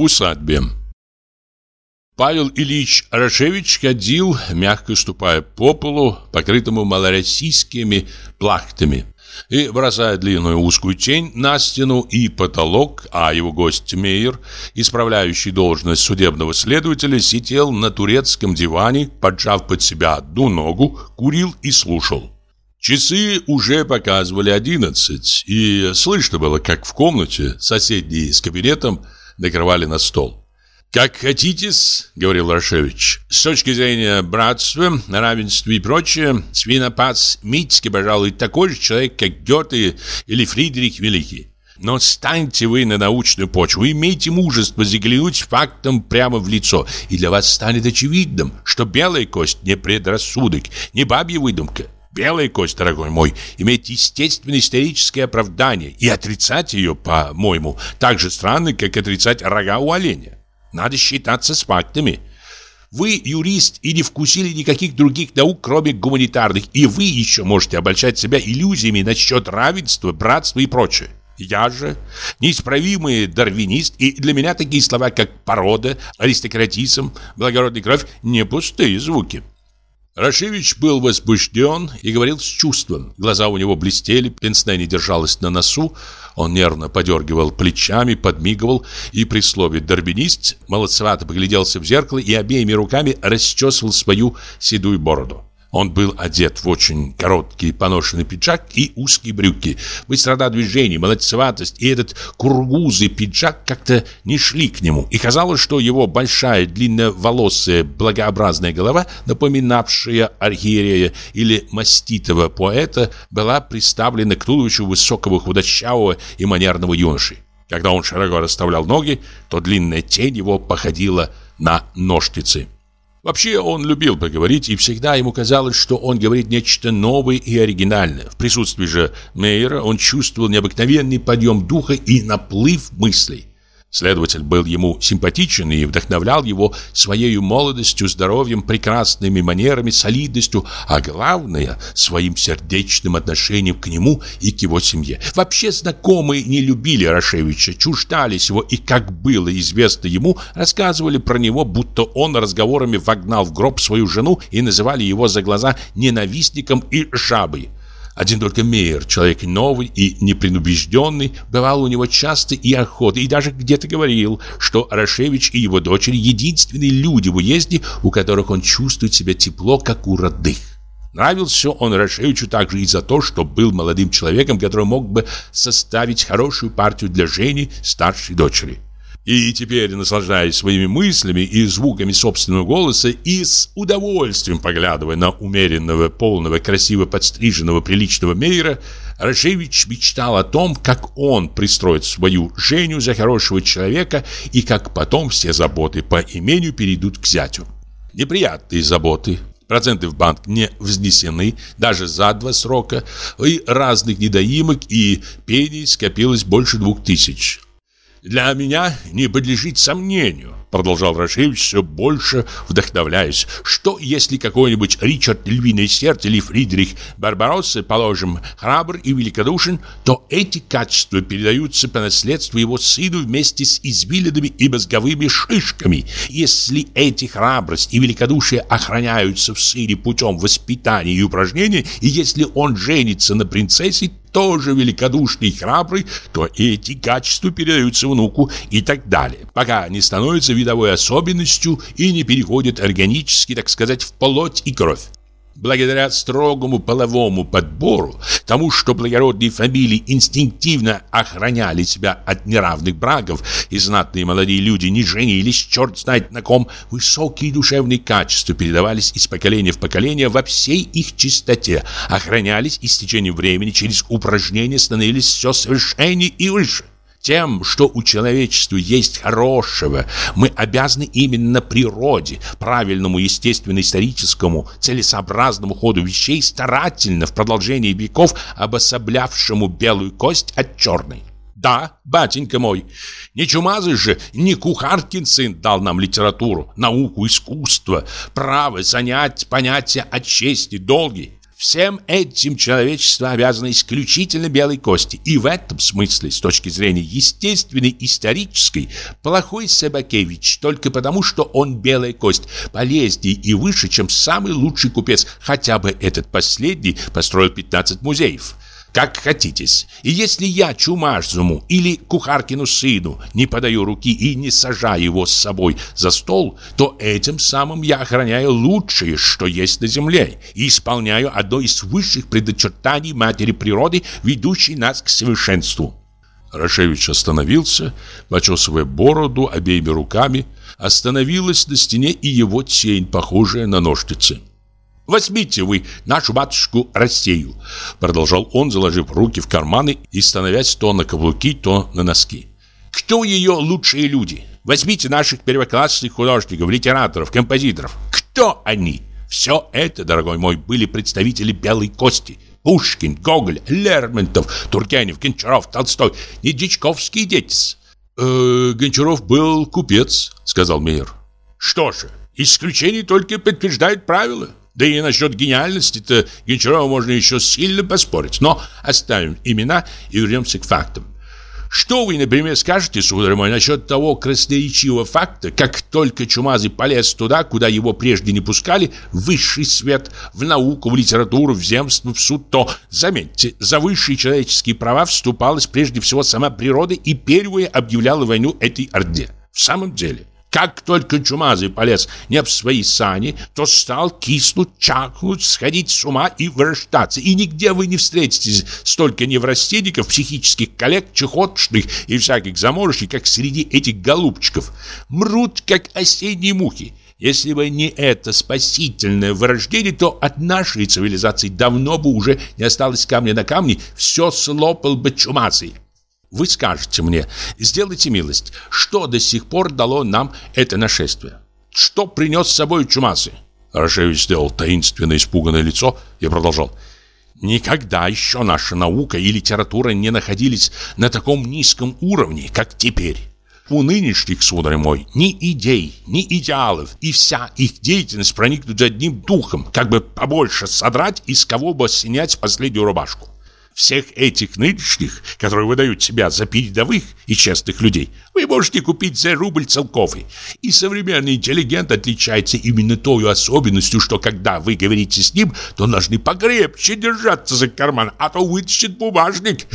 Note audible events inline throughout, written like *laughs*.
в усадьбе. Павел Ильич Рашевич ходил, мягко ступая по полу, покрытому малороссийскими плахтами, и бросая длинную узкую тень на стену и потолок, а его гость Мейер, исправляющий должность судебного следователя, сидел на турецком диване, поджав под себя одну ногу, курил и слушал. Часы уже показывали одиннадцать, и слышно было, как в комнате, соседней с кабинетом, накрывали на стол. «Как хотите-с», — говорил Рашевич, — «с точки зрения братства, равенства и прочее, свинопас Митский, пожалуй, такой же человек, как Гёте или Фридрих Великий. Но станьте вы на научную почву, имейте мужество заглянуть фактом прямо в лицо, и для вас станет очевидным, что белая кость не предрассудок, не бабья выдумка». Белая кость, дорогой мой, имеет естественное историческое оправдание, и отрицать ее, по-моему, так же странно, как отрицать рога у оленя. Надо считаться с фактами. Вы юрист и не вкусили никаких других наук, кроме гуманитарных, и вы еще можете обольщать себя иллюзиями насчет равенства, братства и прочее. Я же неисправимый дарвинист, и для меня такие слова, как порода, аристократизм, благородная кровь, не пустые звуки. Рашевич был возбужден и говорил с чувством. Глаза у него блестели, пенсне не держалась на носу, он нервно подергивал плечами, подмигивал и при слове «дарбинист» молодцевато погляделся в зеркало и обеими руками расчесывал свою седую бороду. Он был одет в очень короткий поношенный пиджак и узкие брюки. Быстрота движений, молодцеватость и этот кургузый пиджак как-то не шли к нему. И казалось, что его большая длинноволосая благообразная голова, напоминавшая архиерея или маститого поэта, была приставлена к туловищу высокого худощавого и манерного юноши. Когда он широко расставлял ноги, то длинная тень его походила на ножницы. Вообще он любил поговорить, и всегда ему казалось, что он говорит нечто новое и оригинальное. В присутствии же Мейера он чувствовал необыкновенный подъем духа и наплыв мыслей. Следователь был ему симпатичен и вдохновлял его своей молодостью, здоровьем, прекрасными манерами, солидностью, а главное – своим сердечным отношением к нему и к его семье. Вообще знакомые не любили Рашевича, чуждались его и, как было известно ему, рассказывали про него, будто он разговорами вогнал в гроб свою жену и называли его за глаза ненавистником и жабой. Один только Мейер, человек новый и непредубежденный, бывал у него часто и охота, и даже где-то говорил, что Рашевич и его дочери единственные люди в уезде, у которых он чувствует себя тепло, как у родных. Нравился он Рашевичу также и за то, что был молодым человеком, который мог бы составить хорошую партию для Жени, старшей дочери. И теперь, наслаждаясь своими мыслями и звуками собственного голоса, и с удовольствием поглядывая на умеренного, полного, красиво подстриженного, приличного Мейера, Рашевич мечтал о том, как он пристроит свою Женю за хорошего человека и как потом все заботы по имению перейдут к зятю. Неприятные заботы, Проценты в банк не взнесены даже за два срока, и разных недоимок и пений скопилось больше двух тысяч. Для меня не подлежит сомнению, продолжал Рашевич все больше вдохновляясь, что если какой-нибудь Ричард Львиное Сердце или Фридрих Барбаросса, положим, храбр и великодушен, то эти качества передаются по наследству его сыну вместе с извилинами и мозговыми шишками. Если эти храбрость и великодушие охраняются в сыне путем воспитания и упражнения, и если он женится на принцессе, тоже великодушный и храбрый, то эти качества передаются внуку и так далее, пока не становятся видовой особенностью и не переходят органически, так сказать, в плоть и кровь. Благодаря строгому половому подбору, тому, что благородные фамилии инстинктивно охраняли себя от неравных браков, и знатные молодые люди не женились, черт знает на ком, высокие душевные качества передавались из поколения в поколение во всей их чистоте, охранялись и с течением времени через упражнения становились все совершеннее и выше. Тем, что у человечества есть хорошего, мы обязаны именно природе, правильному естественно-историческому, целесообразному ходу вещей, старательно в продолжении веков обособлявшему белую кость от черной. Да, батенька мой, не чумазый же, не Кухаркин сын дал нам литературу, науку, искусство, право занять понятия о чести, долги. Всем этим человечество обязано исключительно белой кости. И в этом смысле, с точки зрения естественной, исторической, плохой Собакевич только потому, что он белая кость, полезнее и выше, чем самый лучший купец. Хотя бы этот последний построил 15 музеев как хотитесь. И если я Чумашзуму или Кухаркину сыну не подаю руки и не сажаю его с собой за стол, то этим самым я охраняю лучшее, что есть на земле, и исполняю одно из высших предочертаний матери природы, ведущей нас к совершенству». Рашевич остановился, почесывая бороду обеими руками. Остановилась на стене и его тень, похожая на ножницы. Возьмите вы нашу матушку Россию, продолжал он, заложив руки в карманы и становясь то на каблуки, то на носки. Кто ее лучшие люди? Возьмите наших первоклассных художников, литераторов, композиторов. Кто они? Все это, дорогой мой, были представители белой кости. Пушкин, Гоголь, Лермонтов, Тургенев, Гончаров, Толстой. Не дичковские дети э, Гончаров был купец, сказал Мейер. Что же, исключение только подтверждает правила. Да и насчет гениальности-то Гончарова можно еще сильно поспорить. Но оставим имена и вернемся к фактам. Что вы, например, скажете, сударь мой, насчет того красноречивого факта, как только Чумазый полез туда, куда его прежде не пускали, в высший свет, в науку, в литературу, в земство, в суд, то, заметьте, за высшие человеческие права вступалась прежде всего сама природа и первая объявляла войну этой орде. В самом деле, как только чумазый полез не в свои сани, то стал киснуть, чахнуть, сходить с ума и вырождаться. И нигде вы не встретите столько неврастенников, психических коллег, чехотшных и всяких заморышей, как среди этих голубчиков. Мрут, как осенние мухи. Если бы не это спасительное вырождение, то от нашей цивилизации давно бы уже не осталось камня на камне, все слопал бы чумазый. Вы скажете мне, сделайте милость, что до сих пор дало нам это нашествие? Что принес с собой чумасы? Рашевич сделал таинственное испуганное лицо и продолжал. Никогда еще наша наука и литература не находились на таком низком уровне, как теперь. У нынешних, сударь мой, ни идей, ни идеалов, и вся их деятельность проникнут одним духом, как бы побольше содрать, из кого бы снять последнюю рубашку всех этих нынешних, которые выдают себя за передовых и честных людей, вы можете купить за рубль целковый. И современный интеллигент отличается именно той особенностью, что когда вы говорите с ним, то должны покрепче держаться за карман, а то вытащит бумажник. *laughs*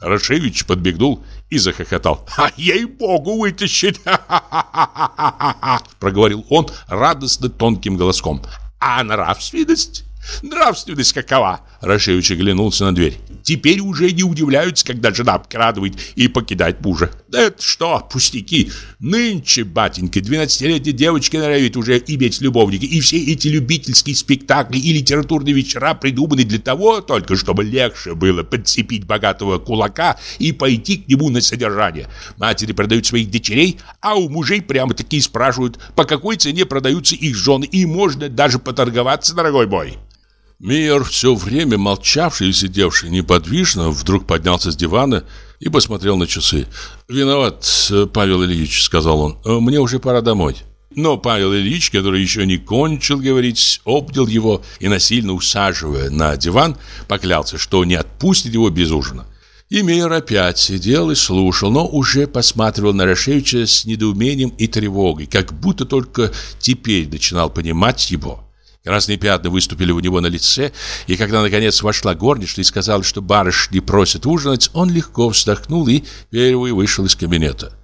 Рашевич подбегнул и захохотал. «А ей-богу вытащит!» *laughs* Проговорил он радостно тонким голоском. «А нравственность?» Нравственность какова? Рашевич оглянулся на дверь. Теперь уже не удивляются, когда жена обкрадывает и покидает мужа. Да это что, пустяки. Нынче, батенька, 12-летняя девочка норовит уже иметь любовника. И все эти любительские спектакли и литературные вечера придуманы для того только, чтобы легче было подцепить богатого кулака и пойти к нему на содержание. Матери продают своих дочерей, а у мужей прямо-таки спрашивают, по какой цене продаются их жены. И можно даже поторговаться, дорогой мой. Мейер, все время молчавший и сидевший неподвижно, вдруг поднялся с дивана и посмотрел на часы. «Виноват, Павел Ильич», — сказал он, — «мне уже пора домой». Но Павел Ильич, который еще не кончил говорить, обнял его и, насильно усаживая на диван, поклялся, что не отпустит его без ужина. И Мейер опять сидел и слушал, но уже посматривал на Рашевича с недоумением и тревогой, как будто только теперь начинал понимать его. Красные пятна выступили у него на лице, и когда, наконец, вошла горничная и сказала, что барышни просят ужинать, он легко вздохнул и первый вышел из кабинета.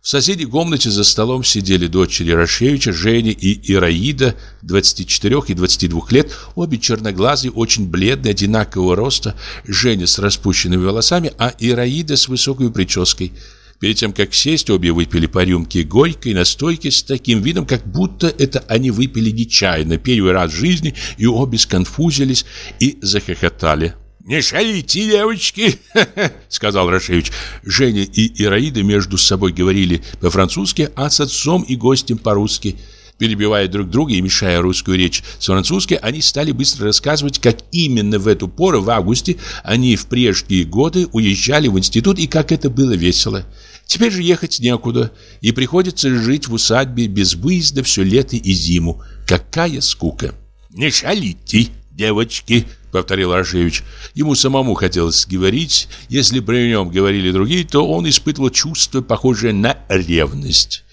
В соседней комнате за столом сидели дочери Рашевича, Женя и Ираида, 24 и 22 лет, обе черноглазые, очень бледные, одинакового роста, Женя с распущенными волосами, а Ираида с высокой прической – Перед тем, как сесть, обе выпили по рюмке горькой настойки с таким видом, как будто это они выпили нечаянно, первый раз в жизни, и обе сконфузились и захохотали. «Не шалите, девочки!» *laughs* — сказал Рашевич. Женя и Ираида между собой говорили по-французски, а с отцом и гостем по-русски. Перебивая друг друга и мешая русскую речь с французской, они стали быстро рассказывать, как именно в эту пору, в августе, они в прежние годы уезжали в институт и как это было весело. Теперь же ехать некуда, и приходится жить в усадьбе без выезда все лето и зиму. Какая скука! Не шалите, девочки, повторил Рашевич. Ему самому хотелось говорить. Если при нем говорили другие, то он испытывал чувство, похожее на ревность.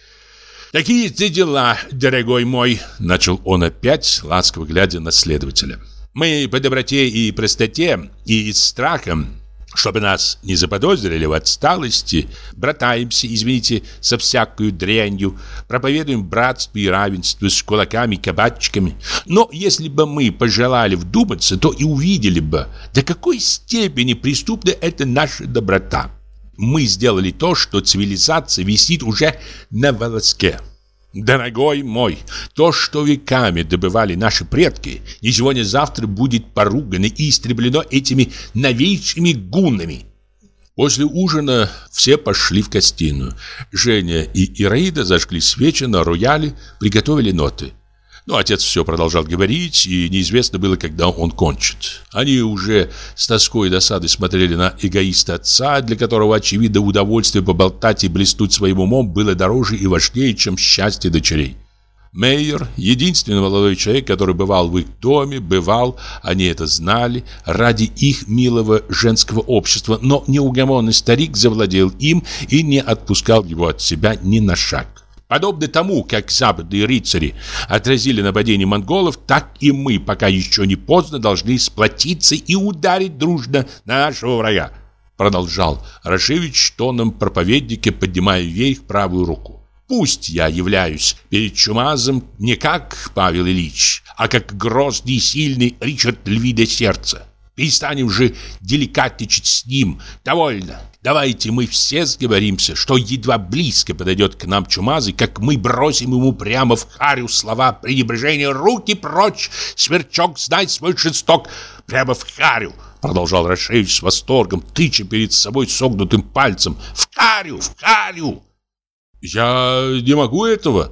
«Такие-то дела, дорогой мой», — начал он опять, ласково глядя на следователя. «Мы по доброте и простоте и страхом чтобы нас не заподозрили в отсталости, братаемся, извините, со всякую дрянью, проповедуем братство и равенство с кулаками и кабачками. Но если бы мы пожелали вдуматься, то и увидели бы, до какой степени преступна эта наша доброта. Мы сделали то, что цивилизация висит уже на волоске. Дорогой мой, то, что веками добывали наши предки, ни сегодня завтра будет поругано и истреблено этими новейшими гуннами. После ужина все пошли в гостиную. Женя и Ираида зажгли свечи на рояле, приготовили ноты. Но отец все продолжал говорить, и неизвестно было, когда он кончит. Они уже с тоской и досадой смотрели на эгоиста отца, для которого, очевидно, удовольствие поболтать и блеснуть своим умом было дороже и важнее, чем счастье дочерей. Мейер, единственный молодой человек, который бывал в их доме, бывал, они это знали, ради их милого женского общества, но неугомонный старик завладел им и не отпускал его от себя ни на шаг. Подобно тому, как западные рыцари отразили нападение монголов, так и мы, пока еще не поздно, должны сплотиться и ударить дружно на нашего врага. Продолжал Рашевич тоном проповедника, поднимая вверх правую руку. Пусть я являюсь перед Чумазом не как Павел Ильич, а как грозный и сильный Ричард Львида Сердца. Перестанем же деликатничать с ним. Довольно. Давайте мы все сговоримся, что едва близко подойдет к нам чумазый, как мы бросим ему прямо в харю слова пренебрежения «Руки прочь! Сверчок, знай свой шесток!» Прямо в харю! Продолжал Рашевич с восторгом, тыча перед собой согнутым пальцем. «В харю! В харю!» «Я не могу этого!»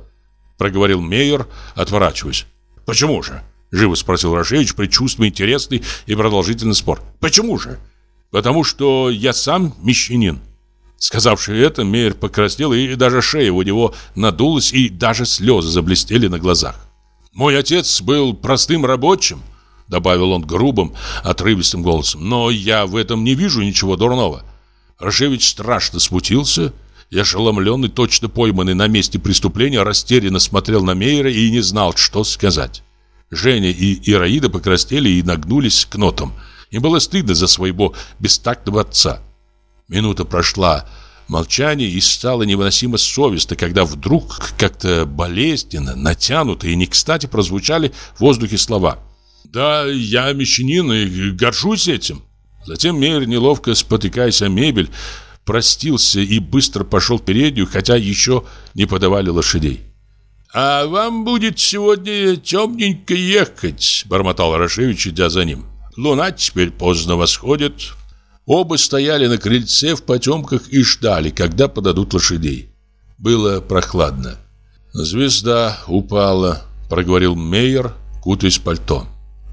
Проговорил Мейер, отворачиваясь. «Почему же?» Живо спросил Рашевич, предчувствуя интересный и продолжительный спор. «Почему же?» «Потому что я сам мещанин». Сказавший это, Мейер покраснел, и даже шея у него надулась, и даже слезы заблестели на глазах. «Мой отец был простым рабочим», — добавил он грубым, отрывистым голосом. «Но я в этом не вижу ничего дурного». Рашевич страшно смутился и, ошеломленный, точно пойманный на месте преступления, растерянно смотрел на Мейера и не знал, что сказать. Женя и Ираида покраснели и нагнулись к нотам. Им было стыдно за своего бестактного отца. Минута прошла молчание и стало невыносимо совестно, когда вдруг как-то болезненно, натянуто и не кстати прозвучали в воздухе слова. «Да, я мещанин и горжусь этим». Затем Мейер, неловко спотыкаясь о мебель, простился и быстро пошел в переднюю, хотя еще не подавали лошадей. «А вам будет сегодня темненько ехать», — бормотал Рашевич, идя за ним. «Луна теперь поздно восходит». Оба стояли на крыльце в потемках и ждали, когда подадут лошадей. Было прохладно. «Звезда упала», — проговорил Мейер, кутаясь пальто.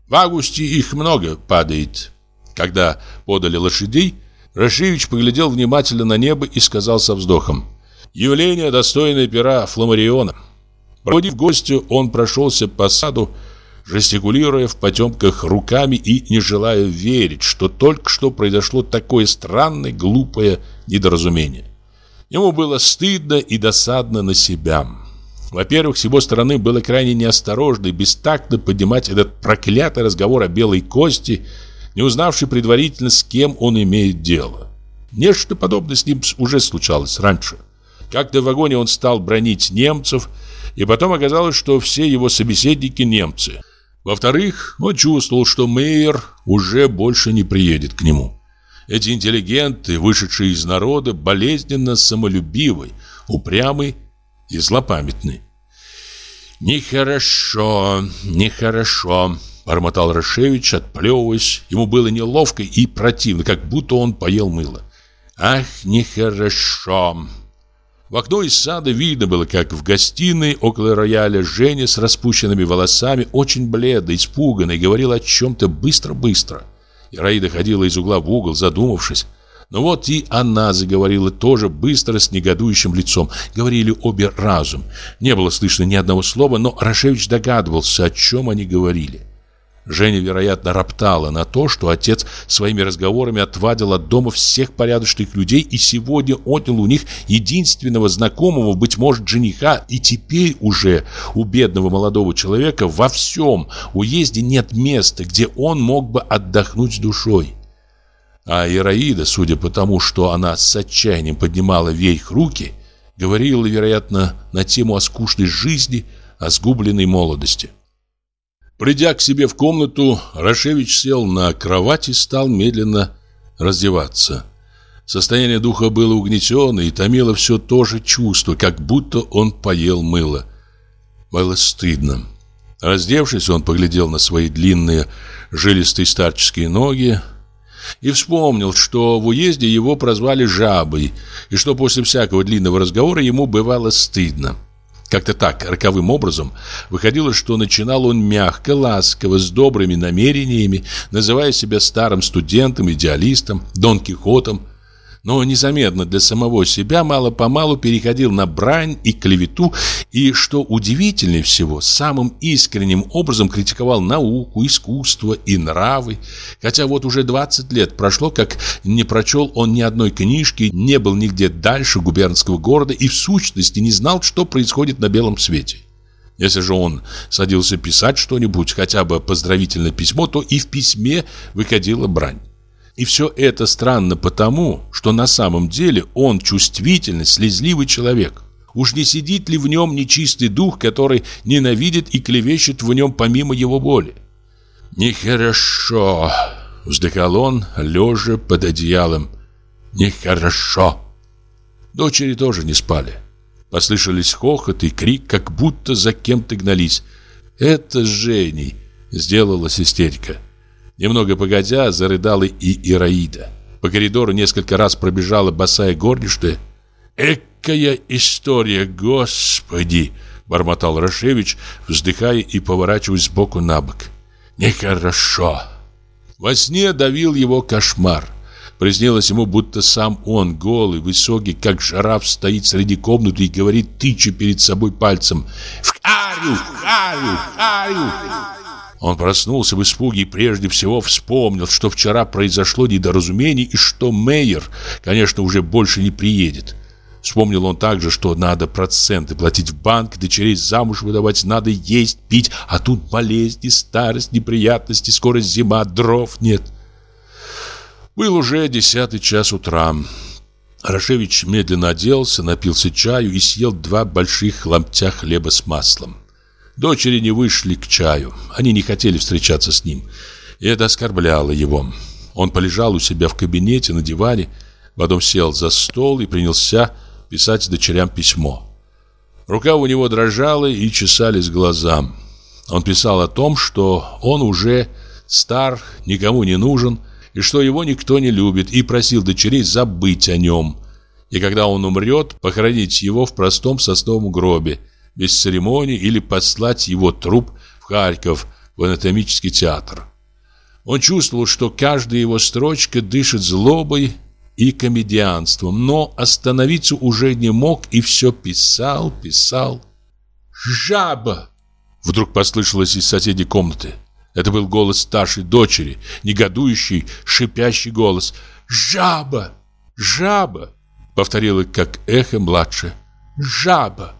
«В августе их много падает». Когда подали лошадей, Рашевич поглядел внимательно на небо и сказал со вздохом. «Явление, достойное пера Фламариона». Проводив гостю, он прошелся по саду, жестикулируя в потемках руками и не желая верить, что только что произошло такое странное, глупое недоразумение. Ему было стыдно и досадно на себя. Во-первых, с его стороны было крайне неосторожно и бестактно поднимать этот проклятый разговор о белой кости, не узнавший предварительно, с кем он имеет дело. Нечто подобное с ним уже случалось раньше. Как-то в вагоне он стал бронить немцев, и потом оказалось, что все его собеседники немцы. Во-вторых, он чувствовал, что Мейер уже больше не приедет к нему. Эти интеллигенты, вышедшие из народа, болезненно самолюбивы, упрямы и злопамятны. «Нехорошо, нехорошо», — бормотал Рашевич, отплевываясь. Ему было неловко и противно, как будто он поел мыло. «Ах, нехорошо!» В окно из сада видно было, как в гостиной около рояля Женя с распущенными волосами, очень бледно, испуганно, говорила о чем-то быстро-быстро. Ираида ходила из угла в угол, задумавшись. Но вот и она заговорила тоже быстро, с негодующим лицом. Говорили обе разом. Не было слышно ни одного слова, но Рашевич догадывался, о чем они говорили. Женя, вероятно, роптала на то, что отец своими разговорами отвадил от дома всех порядочных людей и сегодня отнял у них единственного знакомого, быть может, жениха, и теперь уже у бедного молодого человека во всем уезде нет места, где он мог бы отдохнуть душой. А Ираида, судя по тому, что она с отчаянием поднимала вверх руки, говорила, вероятно, на тему о скучной жизни, о сгубленной молодости. Придя к себе в комнату, Рашевич сел на кровать и стал медленно раздеваться. Состояние духа было угнетенное и томило все то же чувство, как будто он поел мыло. Было стыдно. Раздевшись, он поглядел на свои длинные жилистые старческие ноги и вспомнил, что в уезде его прозвали «жабой», и что после всякого длинного разговора ему бывало стыдно. Как-то так, роковым образом, выходило, что начинал он мягко, ласково, с добрыми намерениями, называя себя старым студентом, идеалистом, Дон Кихотом, но незаметно для самого себя мало-помалу переходил на брань и клевету, и, что удивительнее всего, самым искренним образом критиковал науку, искусство и нравы, хотя вот уже 20 лет прошло, как не прочел он ни одной книжки, не был нигде дальше губернского города и в сущности не знал, что происходит на белом свете. Если же он садился писать что-нибудь, хотя бы поздравительное письмо, то и в письме выходила брань. И все это странно потому, что на самом деле он чувствительный, слезливый человек. Уж не сидит ли в нем нечистый дух, который ненавидит и клевещет в нем помимо его воли? «Нехорошо», — вздыхал он, лежа под одеялом. «Нехорошо». Дочери тоже не спали. Послышались хохот и крик, как будто за кем-то гнались. «Это Женей», — сделалась истерика. Немного погодя, зарыдала и Ираида. По коридору несколько раз пробежала босая горничная. «Экая история, господи!» Бормотал Рашевич, вздыхая и поворачиваясь сбоку на бок. «Нехорошо!» Во сне давил его кошмар. Приснилось ему, будто сам он, голый, высокий, как жираф, стоит среди комнаты и говорит, тыча перед собой пальцем «В карю! В карю! В карю!» Он проснулся в испуге и прежде всего вспомнил, что вчера произошло недоразумение и что Мейер, конечно, уже больше не приедет. Вспомнил он также, что надо проценты платить в банк, дочерей замуж выдавать, надо есть, пить, а тут болезни, старость, неприятности, скоро зима, дров нет. Был уже десятый час утра. Рашевич медленно оделся, напился чаю и съел два больших ломтя хлеба с маслом. Дочери не вышли к чаю. Они не хотели встречаться с ним. И это оскорбляло его. Он полежал у себя в кабинете на диване, потом сел за стол и принялся писать дочерям письмо. Рука у него дрожала и чесались глаза. Он писал о том, что он уже стар, никому не нужен, и что его никто не любит, и просил дочерей забыть о нем. И когда он умрет, похоронить его в простом сосновом гробе – без церемонии или послать его труп в Харьков в анатомический театр. Он чувствовал, что каждая его строчка дышит злобой и комедианством, но остановиться уже не мог и все писал, писал. «Жаба!» Вдруг послышалось из соседней комнаты. Это был голос старшей дочери, негодующий, шипящий голос. «Жаба! Жаба!» Повторила как эхо младшая. «Жаба!»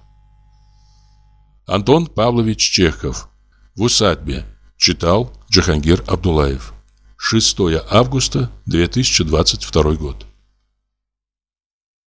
Антон Павлович Чехов. В усадьбе. Читал Джахангир Абдулаев. 6 августа 2022 год.